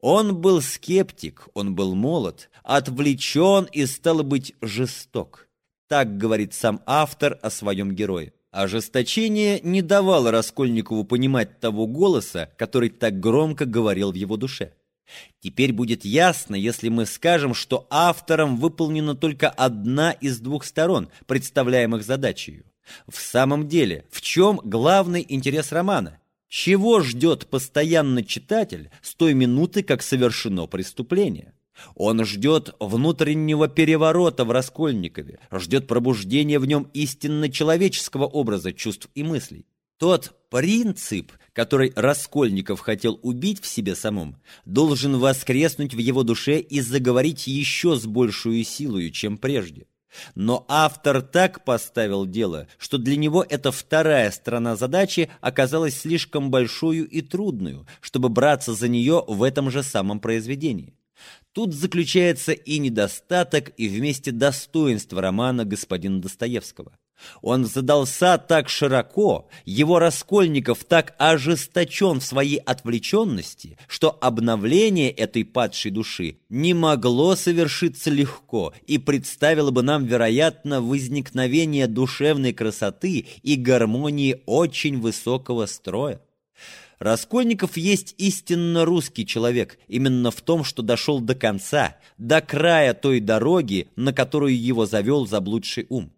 Он был скептик, он был молод, отвлечен и, стало быть, жесток. Так говорит сам автор о своем герое. Ожесточение не давало Раскольникову понимать того голоса, который так громко говорил в его душе. Теперь будет ясно, если мы скажем, что автором выполнена только одна из двух сторон, представляемых задачей. В самом деле, в чем главный интерес романа? Чего ждет постоянно читатель с той минуты, как совершено преступление? Он ждет внутреннего переворота в Раскольникове, ждет пробуждения в нем истинно человеческого образа чувств и мыслей. Тот принцип, который Раскольников хотел убить в себе самом, должен воскреснуть в его душе и заговорить еще с большую силою, чем прежде. Но автор так поставил дело, что для него эта вторая сторона задачи оказалась слишком большую и трудную, чтобы браться за нее в этом же самом произведении. Тут заключается и недостаток, и вместе достоинство романа господина Достоевского. Он задался так широко, его Раскольников так ожесточен в своей отвлеченности, что обновление этой падшей души не могло совершиться легко и представило бы нам, вероятно, возникновение душевной красоты и гармонии очень высокого строя. Раскольников есть истинно русский человек, именно в том, что дошел до конца, до края той дороги, на которую его завел заблудший ум.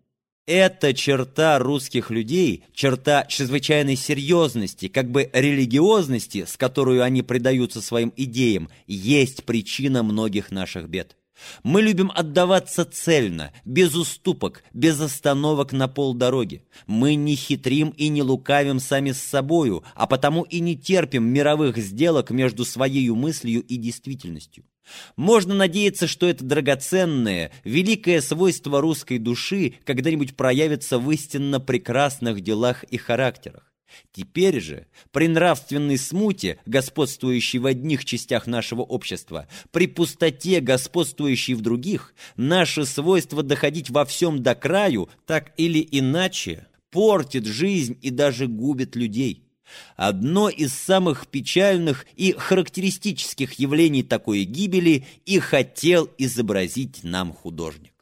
Эта черта русских людей, черта чрезвычайной серьезности, как бы религиозности, с которой они предаются своим идеям, есть причина многих наших бед. Мы любим отдаваться цельно, без уступок, без остановок на полдороги. Мы не хитрим и не лукавим сами с собою, а потому и не терпим мировых сделок между своей мыслью и действительностью. Можно надеяться, что это драгоценное, великое свойство русской души когда-нибудь проявится в истинно прекрасных делах и характерах. Теперь же, при нравственной смуте, господствующей в одних частях нашего общества, при пустоте, господствующей в других, наше свойство доходить во всем до краю, так или иначе, портит жизнь и даже губит людей. Одно из самых печальных и характеристических явлений такой гибели и хотел изобразить нам художник.